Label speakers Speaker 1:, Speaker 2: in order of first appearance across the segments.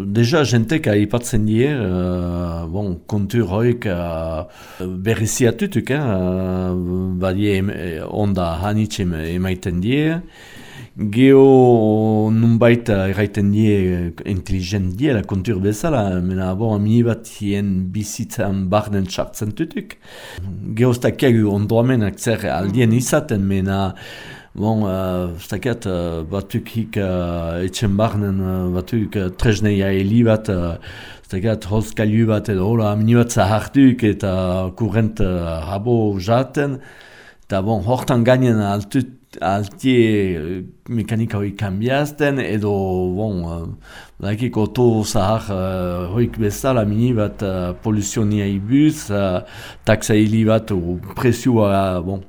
Speaker 1: Deja, jentek aipatzen die, uh, bon, kontur hoik uh, berriziatutuk, eh, uh, badie onda hanitxe emaiten die. Geo nunbait erraiten die intelligent la kontur bezala, mena bon, amini bat hien bizitzan barnen txartzen tutuk. Geo stakiagu ondoamenak zer aldien izaten, mena Bon, uh, stakat, uh, batuk hik uh, etxen barnen, uh, batuk uh, trezneia heli bat, uh, stakat, holzkailu bat edo, hola, amini bat zahartuk eta kurrent uh, habo jaten. Eta bon, hortan gainen altut altie uh, mekanika hori kambiazten, edo, bon, uh, lakik oto zahar uh, hoik bezala mini bat uh, poluzionia ibuz, uh, taksa bat, presioa, bon,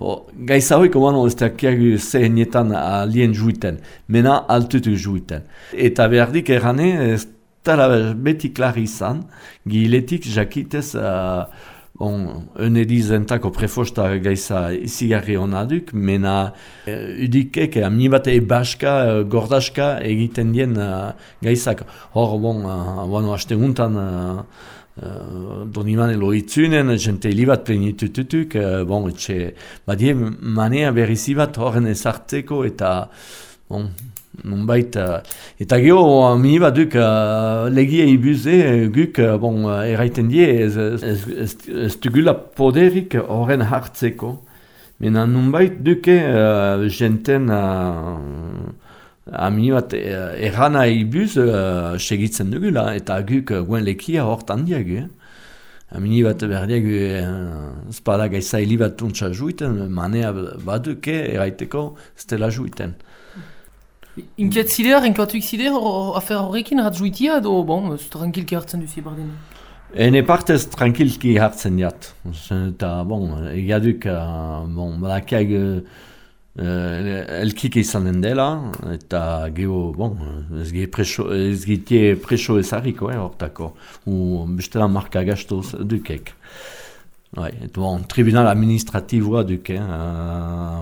Speaker 1: O, Gaiza hori komano ez da kiagu zehenietan alien juiten, mena altutu juiten. Eta behardik errane ez da beti klar izan, giletik jakitez uh, Bon, un edizentako prefosta gaiza izigarri honaduk, mena uh, udikek amni bat ebaska, uh, gordaska egiten dien uh, gaizak. Hor, bon, uh, bueno, haste guntan, uh, uh, doniman elo itzunen, jente hilibat plenitututuk, uh, bon, etxe, badie manea berrizi bat horren ezartzeko eta, bon, Nunbait, uh, eta geho, mi bat duk uh, legia ibuze, guk, uh, bon, uh, erraiten die, ez, ez, ez, ez dugula poderik horren hartzeko. Mena nunbait duke uh, jenten uh, ami bat uh, errana ibuz uh, segitzen dugula, eta guk uh, guen lekia hortan diagu. Amini bat berdiagu uh, spada gaisa hili bat tuntza juiten, manea baduke erraiteko stela juiten.
Speaker 2: Inkiet zider, inkatuik zider, afer horrekin hat juitia edo, bon, tranquilki hartzen duzi bardin?
Speaker 1: Ene partez tranquilki hartzen jat. Eta, bon, egaduk, bon, elkik dela, eta geho, bon, ez preso eh, hortako. U bestela marka gastoz dukek. Bai, et bon, tribunal administratiboa duke, uh,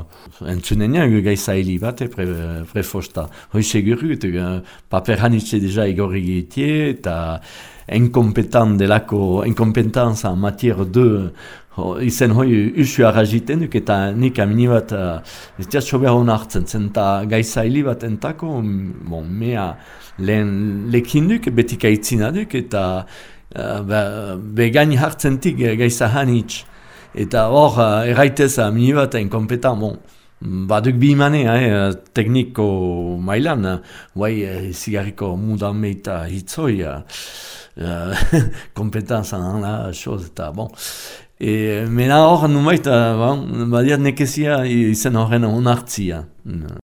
Speaker 1: entzunen ean gaiza hili bat, pre, prefosta. Hoi seguru, et, uh, paper hanitze deja igorri gitie, eta inkompetant delako, inkompetanza en matière de, ho, izen hoi usu arrajiten duk, eta nik amini bat, uh, ez diat sober hon hartzen, zenta gaiza hili bat entako, bon, mea lehen lekin duk, betika itzina duk, eta Uh, be gaini hartzentik gaiza hanitz. Eta hor, uh, erraitez, uh, mini bat inkompetan, bon, baduk bi imane, eh, tekniko mailan, guai uh, zigarriko mudan meita hitzoi, uh, kompetanzan la xoz, eta bon. E, mena hor, numait, uh, bon, badiat nekezia izen horren onartzia.